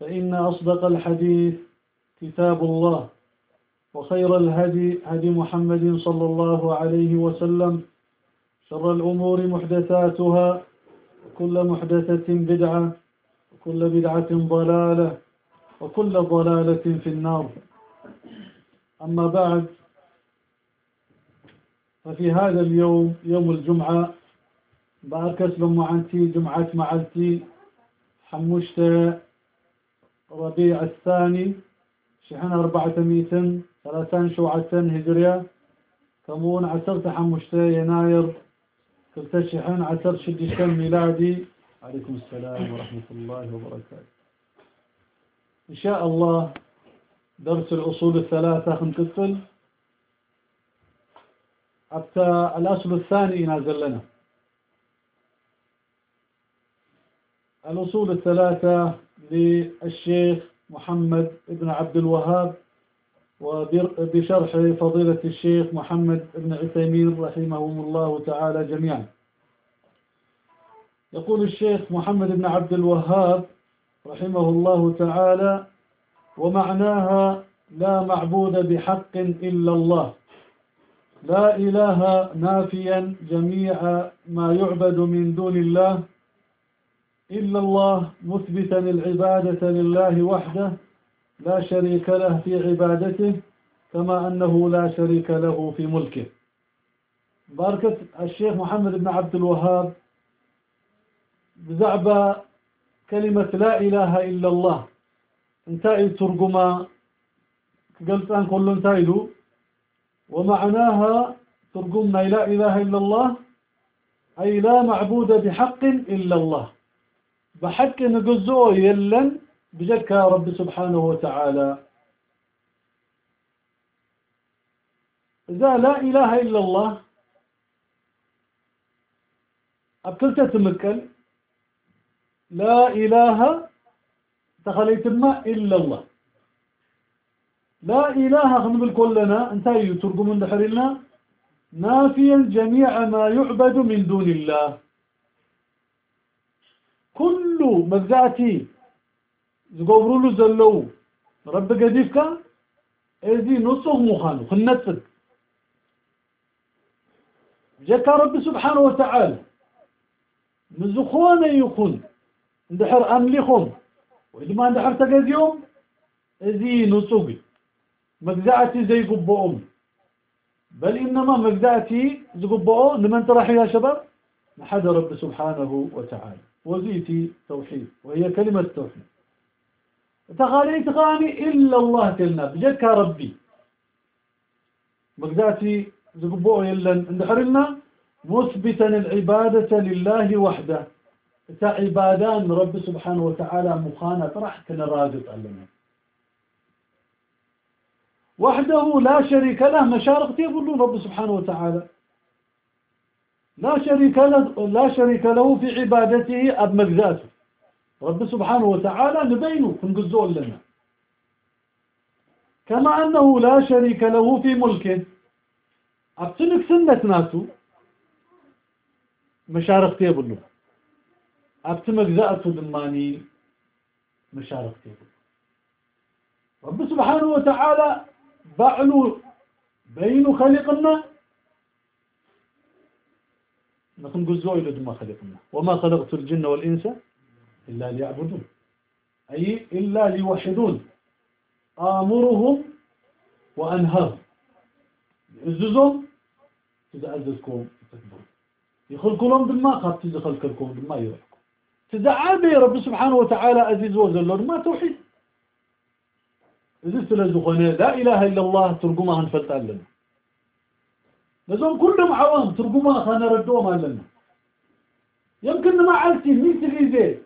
فإن أصدق الحديث كتاب الله وخير الهدي هدي محمد صلى الله عليه وسلم شر الأمور محدثاتها وكل محدثة بدعة وكل بدعة ضلالة وكل ضلالة في النار. أما بعد ففي هذا اليوم يوم الجمعة بأركس لمعنتي جمعة معلتي حمشت ربيع الثاني شحن أربعة ثلاثان شوعة هجرية. كمون عسرت حمشت يناير كلت شحن عسر شدشتن ميلادي. عليكم السلام ورحمة الله وبركاته. إن شاء الله درس الأصول الثلاثة خنقفل. حتى الأصل الثاني نازل لنا. الأصول الثلاثة للشيخ محمد بن عبد الوهاب وبشرح فضيلة الشيخ محمد بن عثيمين رحمهم الله تعالى جميعا. يقول الشيخ محمد بن عبد الوهاب رحمه الله تعالى ومعناها لا معبود بحق إلا الله لا إله نافيا جميع ما يعبد من دون الله إلا الله مثبتا العبادة لله وحده لا شريك له في عبادته كما أنه لا شريك له في ملكه. باركة الشيخ محمد بن عبد الوهاب بزعب كلمة لا إله إلا الله. انتهي ترجمة. قلت أن كل انتهيلو ومعناها ترجمنا لا إله إلا الله أي لا معبود بحق إلا الله. بحق نجزو يلن بجدك رب سبحانه وتعالى. إذا لا إله إلا الله أبكلت تمكن. لا إله تخليت ما إلا الله. لا إله خنبل كلنا انتهي النحر لنا نافيا جميع ما يعبد من دون الله. كل مزعتي زقبروا له زلو. رب قديفك؟ إذي نصه مخانو خنتك جاك رب سبحانه وتعالى. مزخوانا يخون. اندحر أمليخهم. وإذا ما اندحر تقاذ يوم إذي نصوبي مجزعتي زي قبؤهم بل إنما مجزعتي زي قبؤه نحد رب سبحانه وتعالى. وزيتي توحيد وهي كلمة توحيد تغاليت غاني إلا الله تلنا بجدك ربي. مجزعتي زي قبؤه يلا اندحرنا مثبتا العبادة لله وحده. عبادان رب سبحانه وتعالى مخانة راح كنا راجط علمنا وحده لا شريك له مشارق يقولون رب سبحانه وتعالى. لا شريك له لا شريك له في عبادته أب مجزاته. رب سبحانه وتعالى نبينه نقزول لنا. كما أنه لا شريك له في ملكه أبتنك سنة ناتو مشارك تيبلو. أبتمك ذاتو دماني. مشارك تيبلو. رب سبحانه وتعالى بعلو. بين خلقنا. نكون جزء إلى دم خلقنا. وما خلقت الجن والإنس إلا ليعبدون. أي إلا ليوحدون. آمرهم وأنهرهم يعززهم تزعززكم تكبرون يخلقوا لهم بالماء خاف تزخلقكم بالماء يروحكم تزعابي رب سبحانه وتعالى عزيز وزلون ما توحيد. إذا سلزخنا لا إله إلا الله ترجمها نفلت لنا نزوم كلهم عوام ترجمة خانا ردوه مالنا يمكن ما عالتي مثل زي.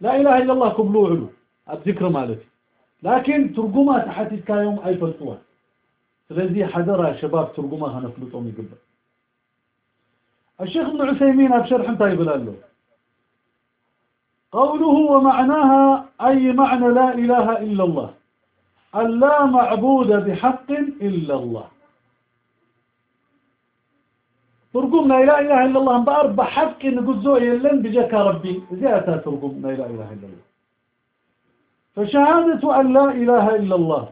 لا إله إلا الله كبلو علو الذكر مالتي. لكن ترجمة تحت كايوم أي فلسوة. لذي حذرها شباب ترجمة خانا من يقبل الشيخ ابن عثيمين بشرح طيب له قوله ومعناها أي معنى لا إله إلا الله. أن لا معبود بحق إلا الله. ترجمنا لا إله إلا الله بأربع حق نقول زوء يلن بجك ربي. زيادة ترجمنا لا إله إلا الله. فشهادة أن لا إله إلا الله.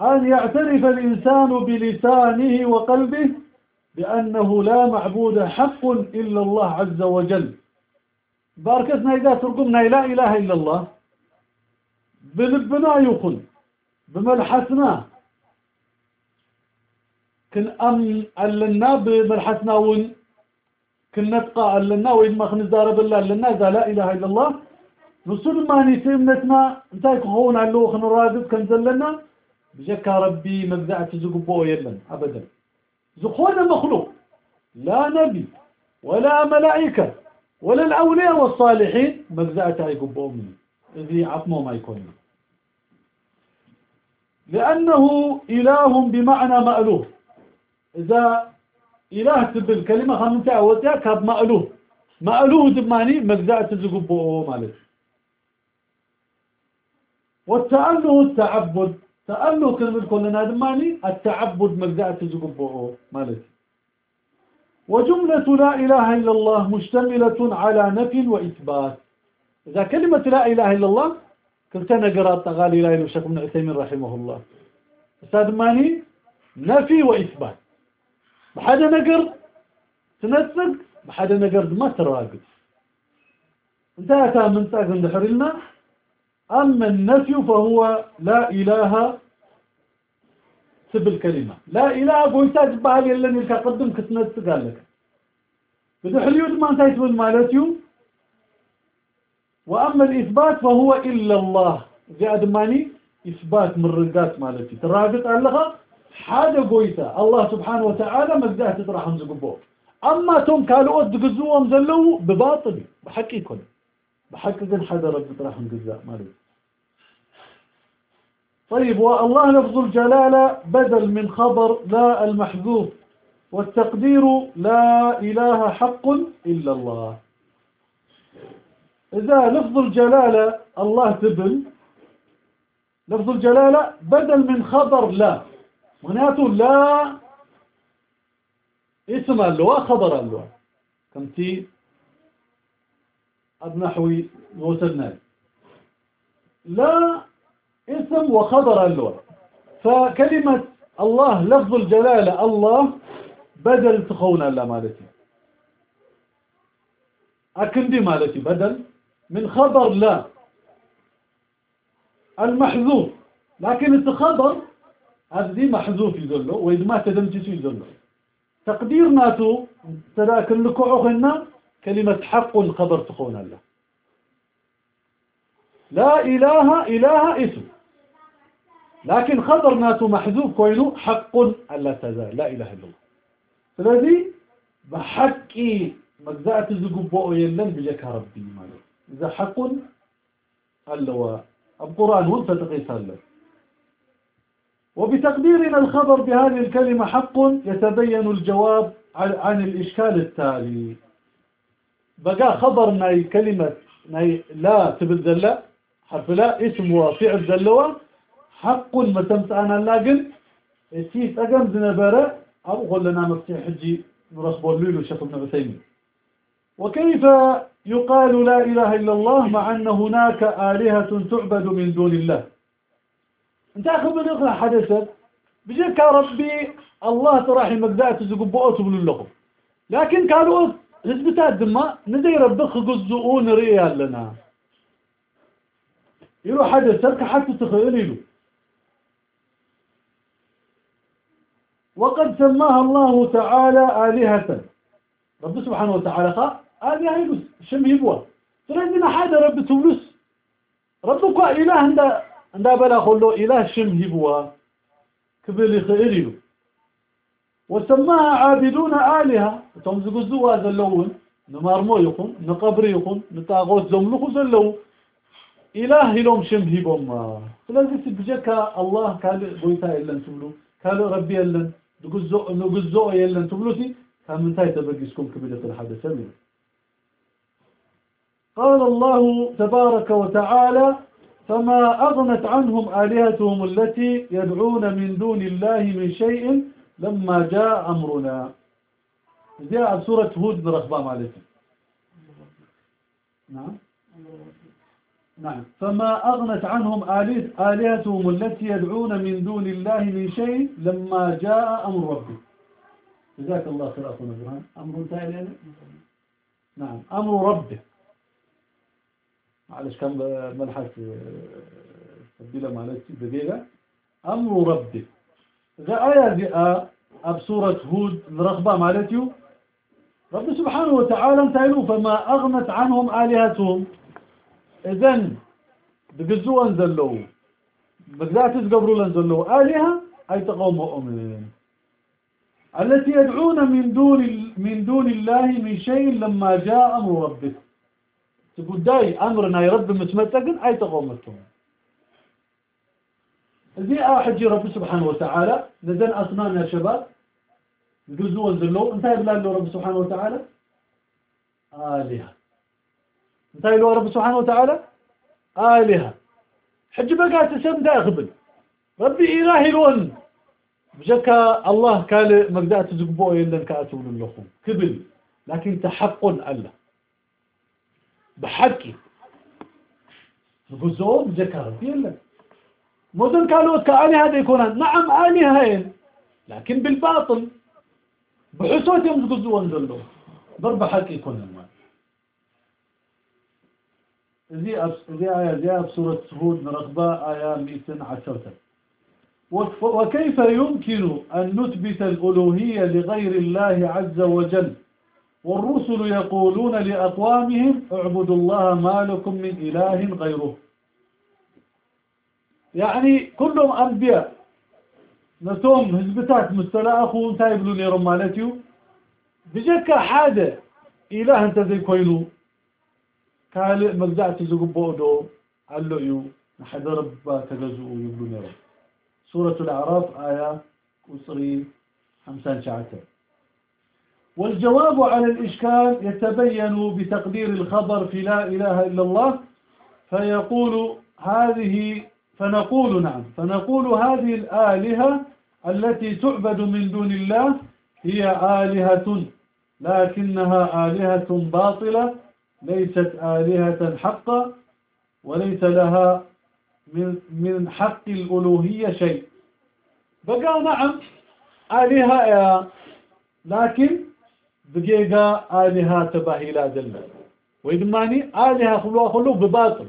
أن يعترف الإنسان بلسانه وقلبه بأنه لا معبود حق إلا الله عز وجل. باركتنا إذا ترجمنا لا إله إلا الله. بلبنا يقول بملحتنا كن أم ألنا بملحتنا ون كن نتقى ألنا وإن ما خنزار بالله ألنا إذا لا إله إلا الله. نصر ما نسيمنتنا انتاك هون علو خنرادب كنزلنا بجكا ربي مبدأت زقبوه يلن أبدا. زخون مخلوق لا نبي ولا ملائكة ولا الأولياء والصالحين. مبدأت يقبوه منه ذي عطمه ما يكون. لأنه إله بمعنى مألوه إذا إله تبل كلمة خمسة أوتيا كاب مألوه. مألوه دماني مجزاء تزقبه مالك. والتأله التعبد. تأله كلمة كلنا دماني التعبد مجزاء تزقبه مالك. وجملة لا إله إلا الله مشتملة على نفي وإثبات. إذا كلمة لا إله إلا الله كنت أنا قرأت تغالي لا إله إلا بن عثيمين رحمه الله. أستاذ ماني نفي وإثبات. بحاجة نقر تنسق بحاجة نقر ما تراقب. انتهت من ساق ندحر لنا أما النفي فهو لا إله سب الكلمة. لا إله بويتاج بحالي اللي كقدم كتنسق قال لك بدحر اليود ما انتهت بالمالتيو وأما الإثبات فهو إلا الله. زي أدماني إثبات من رقات مالتي. ترابط علىها حاجة قويتا الله سبحانه وتعالى مقداه تطرحهم زقبوه أما توم كالوات دقزوهم زلو بباطل بحكي كل حدا رب تطرحهم قزاء مالتي طيب والله لفظ الجلالة بدل من خبر لا المحذوف والتقدير لا إله حق إلا الله إذا لفظ الجلالة الله تبل لفظ الجلالة بدل من خبر لا معناته لا اسم اللواء خبر اللواء كمتي أبنحوي وسدنا لا اسم وخبر اللواء فكلمة الله لفظ الجلالة الله بدل تخون الله مالتي. أكندي مالتي بدل. من خبر لا. المحذوف. لكن الخبر عبدي محذوف يزلو وإذا ما تدمجسو يزلو تقدير ناتو ترى كلكو عخنا كلمة حق خبر تقول الله لا إله إله اسم لكن خبر ناتو محذوف كوينو حق ألا تزال. لا إله إلا الله. فلذي بحكي مجزأة زقبو يلن بجك ربي ماله. إذا حق ألا القرآن وانت تقيس الله وبتقديرنا الخبر بهذه الكلمة حق يتبين الجواب عن الإشكال التالي. بقى خبر ناي كلمة ناي لا تبدل حرف لا اسم وفعل دلوة حق ما تمسأنا لكن إتي تقم زنبرة أبغى لنا مفتيح حجي نرخبوا الليل وشيخ ابن عثيمين. وكيف يقال لا إله إلا الله مع أن هناك آلهة تعبد من دون الله؟ انت أخذ من إخلا حدثت. بجيك ربي الله تراحي مقدات زقبوات من لكم لكن قالوا حزبتات دما ندي ربخ قزؤون ريال لنا. يلو حدثت حتى تخيل يلو. وقد سماها الله تعالى آلهة. رب سبحانه وتعالى قال آلهة يلوس شم يبوى. فلازم حاجة رب تولوس ربك إله عند عند بلا خلو إله شم يبوى كبير خير يلو. وسماها عابدون آلهة. تمزقوا الزوا زلون نمارمو يكون نقبر يكون نتاغوت زملكو زلو إله لهم شم هيبهم فلازم تبجك الله قال بويتا يلن تبلو قال ربي يلن نقزو يلن تبلوتي كان من تاي تبقيسكم كبيرة الحدث قال الله تبارك وتعالى فما أغنت عنهم آلهتهم التي يدعون من دون الله من شيء لما جاء أمرنا. جاء سورة هود برخبام عليكم. نعم. نعم. فما أغنت عنهم آلهتهم التي يدعون من دون الله من شيء لما جاء أمر ربي جزاك الله خير أخونا برهان أمر ثاني نعم. أمر ربه. معلش كم ملحق تبديلة معلش دقيقة. أمر إذا آية جاء بسورة هود الرغبة مالتيو رب سبحانه وتعالى انتهلوا فما أغنت عنهم آلهتهم. إذن بقزوا انزلوا بقدات تقبروا لانزلوا آلهة أي تقوم مؤمنين. التي يدعون من دون من دون الله من شيء لما جاء أمر ربك تقول داي أمرنا يرد متمتقن أي تقومتهم ذي أحجي رب سبحانه وتعالى لذن أصنام يا شباب جزء وزلو انتهي بلال له رب سبحانه وتعالى؟ آلهة. انتهي له رب سبحانه وتعالى؟ آلهة. حج بقى تسم داخبل ربي إلهي لون بجكا الله قال مقدات تزقبوه يلن كاتب لكم. كبل. لكن تحق الله بحكي جزء بجكا ربي يلن مدن قالوا كآلهة هذا يكون نعم آلهة لكن بالباطل. بحسوت يوم تقزوا وانزلوا ضرب حق يكون المال ذي ذي آية ذي بسورة هود رغبة آية 210 وكيف يمكن أن نثبت الألوهية لغير الله عز وجل؟ والرسل يقولون لأقوامهم اعبدوا الله ما لكم من إله غيره. يعني كلهم أنبياء. نتوم هزبتات مستلاخو انتا يبلو نيرو مالتيو. بجكا حادة إله أنت زي كوينو. قال مجدعتي زقبو دو قالوا يو نحد ربا تجزؤوا يبلو نيرو سورة الأعراف آية قصري خمسان شعتر والجواب على الإشكال يتبين بتقدير الخبر في لا إله إلا الله فيقول هذه فنقول نعم فنقول هذه الآلهة التي تعبد من دون الله هي آلهة لكنها آلهة باطلة ليست آلهة حقا وليس لها من, من حق الألوهية شيء. بقى نعم آلهة لكن بقيقى آلهة تباهي لا جلة ويدماني آلهة خلوها خلوه بباطل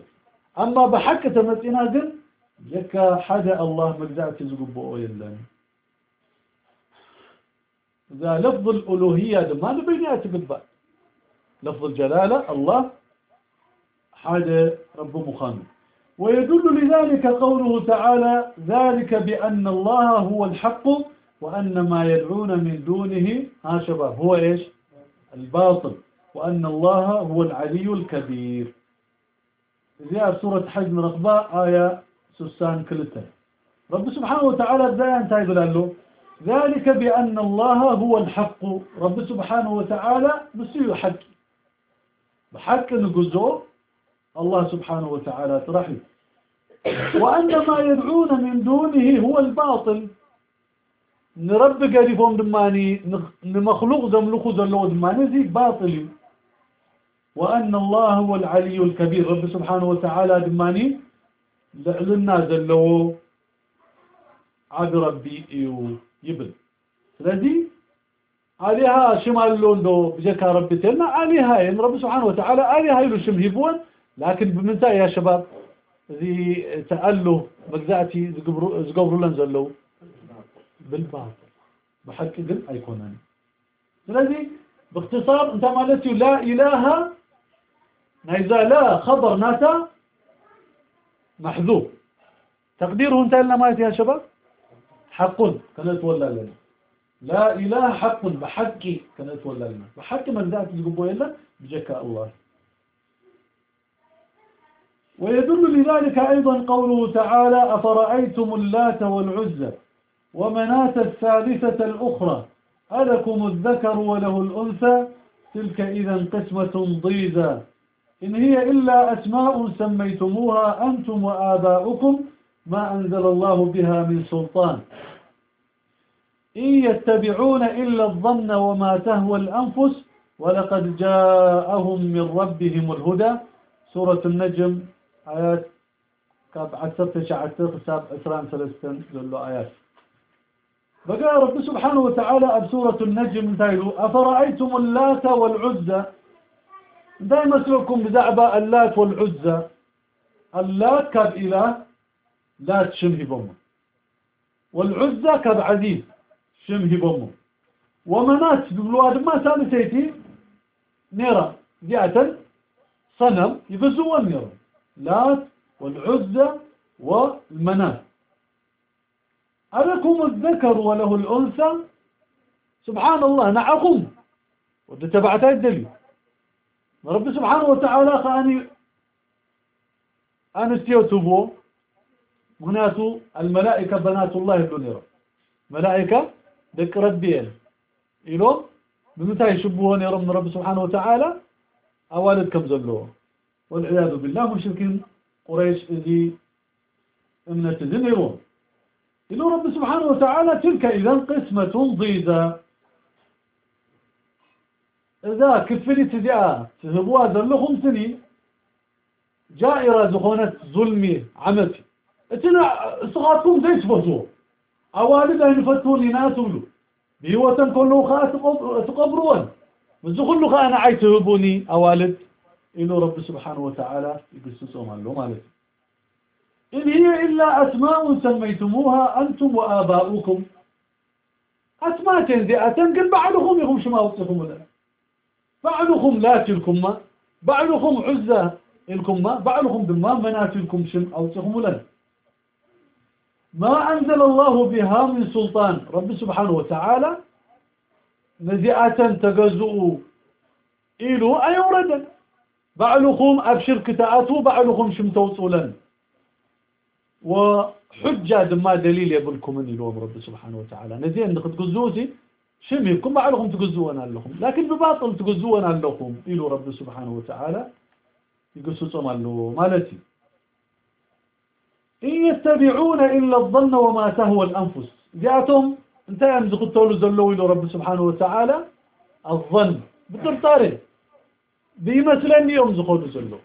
أما بحكة مسئنا قل يكا حدا الله مجزعت زقبو يلان إذا لفظ الألوهية ما نبيني أتقبل لفظ الجلالة الله حاجة رب مخامل ويدل لذلك قوله تعالى ذلك بأن الله هو الحق وأن ما يدعون من دونه ها شباب هو إيش؟ الباطل. وأن الله هو العلي الكبير. زي سورة حجم رقباء آية سسان كلتا. رب سبحانه وتعالى بداية انتهي له؟ ذلك بأن الله هو الحق. رب سبحانه وتعالى مسيو حق بحق نقزو الله سبحانه وتعالى ترحي وأن ما يدعون من دونه هو الباطل. نرب قدي فون دماني نمخلوق زملوخ زلو دماني زي باطل. وأن الله هو العلي الكبير. رب سبحانه وتعالى دماني لعلنا زلو عبر ربي إيو يبل لذي عليها شمال لون دو بجكا ربي تلنا عليها إن رب سبحانه وتعالى عليها يلو شمهبون لكن بمنتا يا شباب ذي تأله مجزعتي زقبرو لنزلو بالباطل بحكي بالايقونه لذلك باختصار انت مالت لا إله إذا لا خبر ناتا محذوف. تقديره انت لنا مالت يا شباب؟ حق كانت ولا لا لا إله حق بحكي كانت ولا لنا. بحق من ذات القبوة إلا؟ بجكاء الله. ويدل لذلك أيضا قوله تعالى أفرأيتم اللات والعزة ومناة الثالثة الأخرى ألكم الذكر وله الأنثى تلك إذا قسمة ضيزى إن هي إلا أسماء سميتموها أنتم وآباؤكم ما أنزل الله بها من سلطان إن يتبعون إلا الظن وما تهوى الأنفس ولقد جاءهم من ربهم الهدى سورة النجم آيات كاب عسرت شعرت حساب أسران ثلاثة للو آيات بقى رب سبحانه وتعالى بسورة النجم تايلو أفرأيتم اللات والعزة دائما سلوكم بزعبة اللات والعزة اللات كاب إله لات شمه بمه والعزة كاب عزيز شمه بمه ومنات هذا ما ثالثيتي نيرا جاءة صنم يفزوا نيرا. لات والعزة والمنات. ألكم الذكر وله الأنثى. سبحان الله نعقم ودي تبعتها الدليل. رب سبحانه وتعالى خاني. أنا استيوتبو مناتو الملائكة بنات الله الدنيا ملائكة ذك ربيين إلو؟ بمتى يشبهون يا رب رب سبحانه وتعالى؟ أوالد كم زلوه والعياذ بالله مشركين قريش ذي امنة ذنبون إنه رب سبحانه وتعالى تلك إذا قسمة ضيزة إذا كفلي تدعى تهبوا ذلهم سني جائرة زخونة ظلمي عمتي إتنا صغاركم زي تفضوا أوالد أن يفتون ناس ولو بيوة كله خاء تقبرون. كله خاء أنا عاي تهبوني. أوالد إنه رب سبحانه وتعالى يقصصهم عنه مالتي إن هي إلا أسماء سميتموها أنتم وآباؤكم. أسماء تنزئة قل بعضهم يهم شما وصفهم لنا بعضهم لا تلكم بعضهم عزة لكم ما بعضهم دما منات لكم شم أوصفهم لنا. ما أنزل الله بها من سلطان. رب سبحانه وتعالى نزئة تجزؤوا إلو أي وردا بعضهم أبشر كتاءته بعضهم شم توصوا لنا. وحجة ما دليل يقولكم من اليوم رب سبحانه وتعالى. نزين نخد قزوزي شميكم بعلهم تقزونا لهم لكن بباطل تقزونا لهم إلو رب سبحانه وتعالى. يقصصهم له مالتي؟ إن يتبعون إلا الظن وما تهوى الأنفس. جاءتهم أنت يمزق التولو زلو إلو رب سبحانه وتعالى الظن. بالترطاري بيمثلني يمزقوا زلو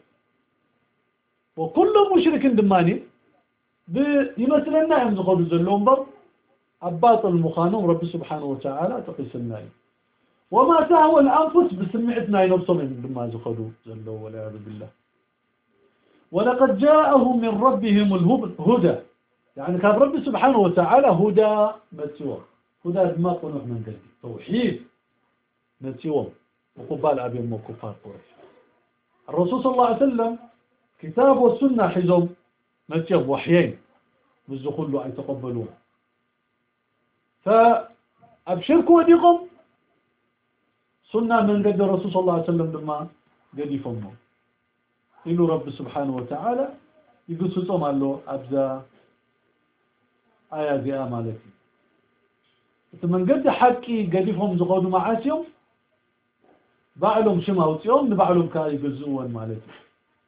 وكل مشرك دماني. يمثلنا يمزقوا زلو انبر عباط المخانم رب سبحانه وتعالى تقسمنا وما تهوى الأنفس بسمعتنا ينبصم بما زخدوا زلوا والعياذ بالله. ولقد جاءهم من ربهم الهدى يعني كان رب سبحانه وتعالى هدى مسيوم هدى ما قلنا من قلبي توحيد مسيوم وقبال أبي وكفار قريش. الرسول صلى الله عليه وسلم كتاب والسنة حزم. مسيوم وحيين بالزخل له أن يتقبلوه فأبشركوا وديكم سنة من قد الرسول صلى الله عليه وسلم لما قد يفهموا إنه رب سبحانه وتعالى يقول سلطم له أبزا آية ذي آمالتي. من قد حكي قد يفهم زقودوا معاسيهم بعلهم شما وطيهم نبعلهم كا يقزوون مالتي.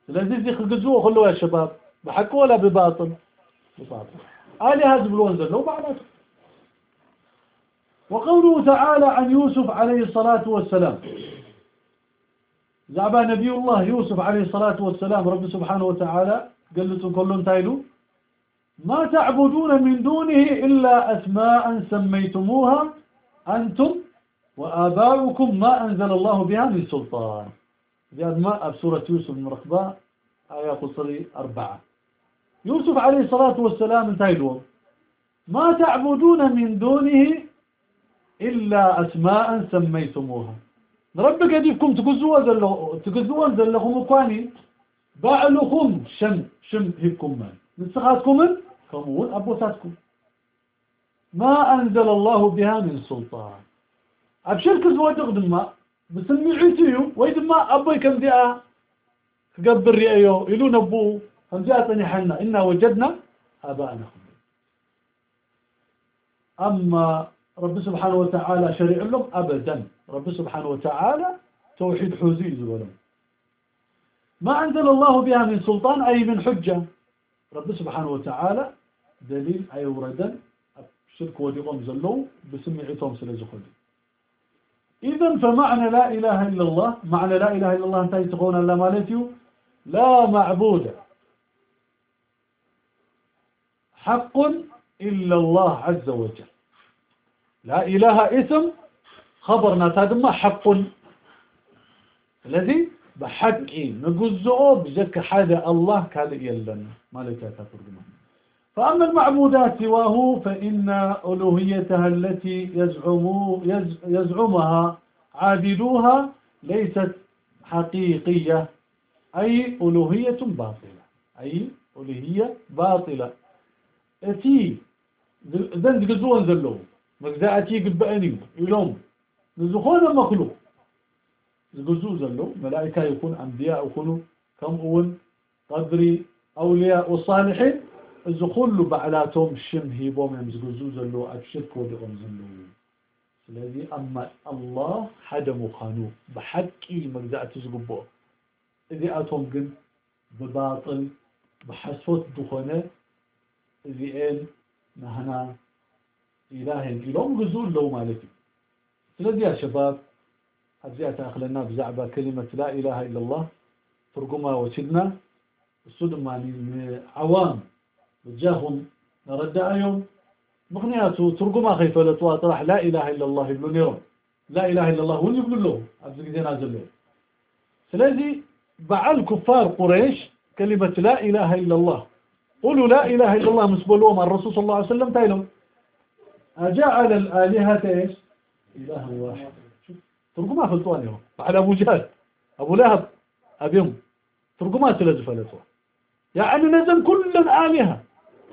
لذي ذي خقزوه خلوا يا شباب. بحق ولا بباطل؟ بباطل. آلهة زبلون زلوا بعد وقوله تعالى عن يوسف عليه الصلاة والسلام. زعبا نبي الله يوسف عليه الصلاة والسلام رب سبحانه وتعالى لكم كلهم تايلوا ما تعبدون من دونه إلا أسماء سميتموها أنتم وآباؤكم ما أنزل الله بها من سلطان. هذا ما بسورة يوسف المرخبة آية قصري أربعة. يوسف عليه الصلاة والسلام انتهي ما تعبدون من دونه إلا أسماء سميتموها. ربك يديكم تقزوا تقزوا زلهم مكواني بعلكم شم شم هيكم من نسخاتكم كمون. أبوساتكم. ما أنزل الله بها من سلطان. أبشرك زواجق دما بسمي عيسيو ويدما أبوي كم ديا قبر رئيو إلو نبو. هم جاءتني حنا إنا وجدنا آباءنا. أما رب سبحانه وتعالى شريع لهم أبدا. رب سبحانه وتعالى توحيد حزيز ولهم ما أنزل الله بها من سلطان أي من حجة. رب سبحانه وتعالى دليل أي وردا شرك وديهم زلو بسمعتهم سلزخلي إذا فمعنى لا إله إلا الله معنى لا إله إلا الله أنت يتقون ألا مالتيو؟ لا معبود. حق إلا الله عز وجل. لا إله اسم خبرنا تادما حق. الذي بحقي نقزعه بجك حاجة الله كان يلنا مالك تفرقنا فأما المعبودات سواه فإن ألوهيتها التي يزعم يزعمها عابدوها ليست حقيقية. أي ألوهية باطلة. أي ألوهية باطلة. أتي ذن تقزو أنزلو مكذا أتي قد بأني يلوم نزخونا مخلوق زقزو زلو ملائكة يكون أنبياء يكونوا. كم أول؟ قدري أولياء وصالحين. زخلوا بعلاتهم الشم هيبوم. هم زقزو زلو أبشرك ولقم زلو الذي أما الله حدا مخانو. بحكي مجزاء تزقبوه. إذا أتهم قل بباطل بحسوت دخانة زیل نهنا إلهي لهم غزول لو مالتي. تلدي يا شباب أبزي أتأخلنا بزعبة كلمة لا إله إلا الله. فرقما وشدنا. السود مالي عوام. وجاهم نرد أيهم مخنياتو ترقما خيفة الأطواء طرح لا إله إلا الله ابن نيرون لا إله إلا الله ونبن له عبد كدين عزل له سلازي بعال كفار قريش كلمة لا إله إلا الله. قولوا لا إله إلا الله مسبولهم الرسول صلى الله عليه وسلم تايلهم. أجعل الآلهة إيش؟ إله واحد. ترجمة في الطواني على أبو جهل. أبو لهب. أبيهم. ترجمة سلازي فلتوا يعني نزل كل الآلهة.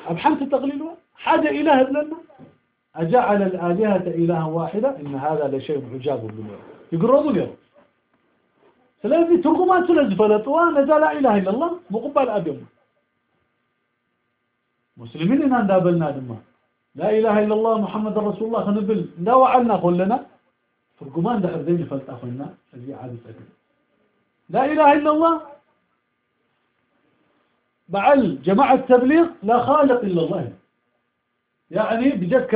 أبحمت التقليل حاجة إله لنا أجعل الآلهة إلها واحدة. إن هذا لشيء عجاب بالله. يقربوا اليوم ثلاثة ترغمات ثلاثة فلطوا نزال لا إله إلا الله. مقبل أبيهم. مسلمين إن دابلنا دما لا إله إلا الله محمد رسول الله خنبل. لا وعلنا لنا ترغمان ده أرزين فلتأخلنا هذه عادة لا إله إلا الله. بعل جماعة التبليغ لا خالق إلا الله. يعني بجك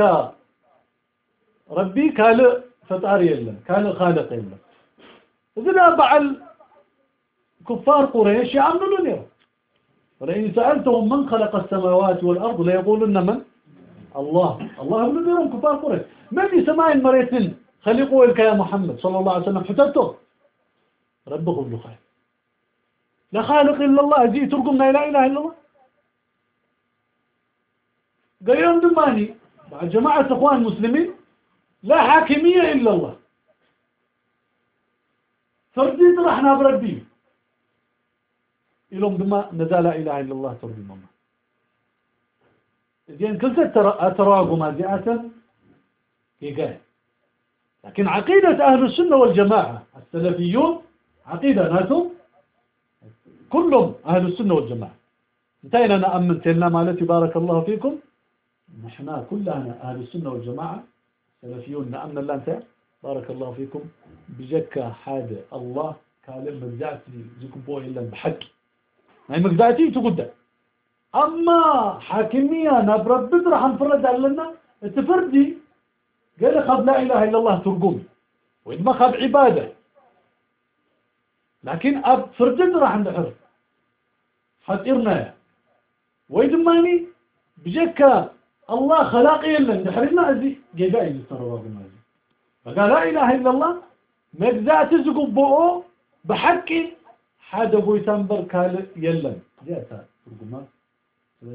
ربي كان فتاري إلا كان خالق إلا. إذن بعل كفار قريش يعملون لهم ولئن سألتهم من خلق السماوات والأرض ليقولن من؟ الله. الله من لهم كفار قريش. من يسمع المريتين خلقوا لك يا محمد صلى الله عليه وسلم. حتى ربهم له خير. لا خالق إلا الله. جي ترقمنا لا إله إلا الله. قيوم دماني مع جماعة أخوان مسلمين لا حاكمية إلا الله. فردي طرحنا بربي. إلهم دما نزال لا إله إلا الله تربي ماما زين كل أتراغ ما زيئة يقال. لكن عقيدة أهل السنة والجماعة السلفيون عقيدة ناسهم كلهم أهل السنة والجماعة. انتهينا نأمن تلنا مالتي بارك الله فيكم. نحن كلنا أهل السنة والجماعة سلفيون نأمن الله انت بارك الله فيكم. بجكة حاجة الله كالم مجزعتي زيكم بوه إلا بحق. ما هي مجزعتي تقول أما حاكمية نبرب بدر حنفرد لنا تفردي؟ قال خذ لا إله إلا الله ترقم وإذ ما خذ عبادة. لكن أب فردد راح ندحر حتيرنا وإذ ماني؟ بجكا الله خلاق يلا ندحرنا أزي. جيبائي يستروا بمازي فقال لا إله إلا الله مجزات بو يتنبر كال يلا جاءتا ترقمات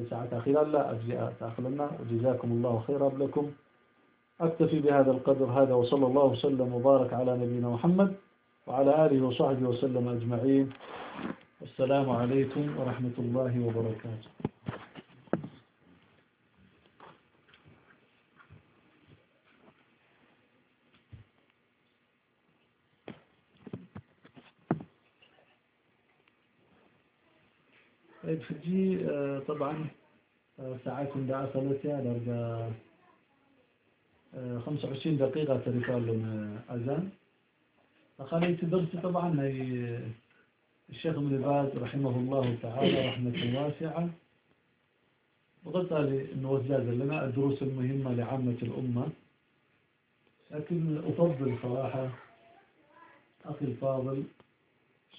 ساعة أخيرا لا أجزاء تأخلنا وجزاكم الله خيرا لكم أكتفي بهذا القدر هذا وصلى الله وسلم وبارك على نبينا محمد وعلى آله وصحبه وسلم أجمعين السلام عليكم ورحمة الله وبركاته طيب فجي آه، طبعا آه، من دعا ثلاثة درجة 25 دقيقة تريكال لنا أذان. فخليت درسي طبعا هي الشيخ ابن باز رحمه الله تعالى رحمة واسعة. وقلت لي أنه وزاد لنا الدروس المهمة لعامة الأمة. لكن أفضل صراحة أخي الفاضل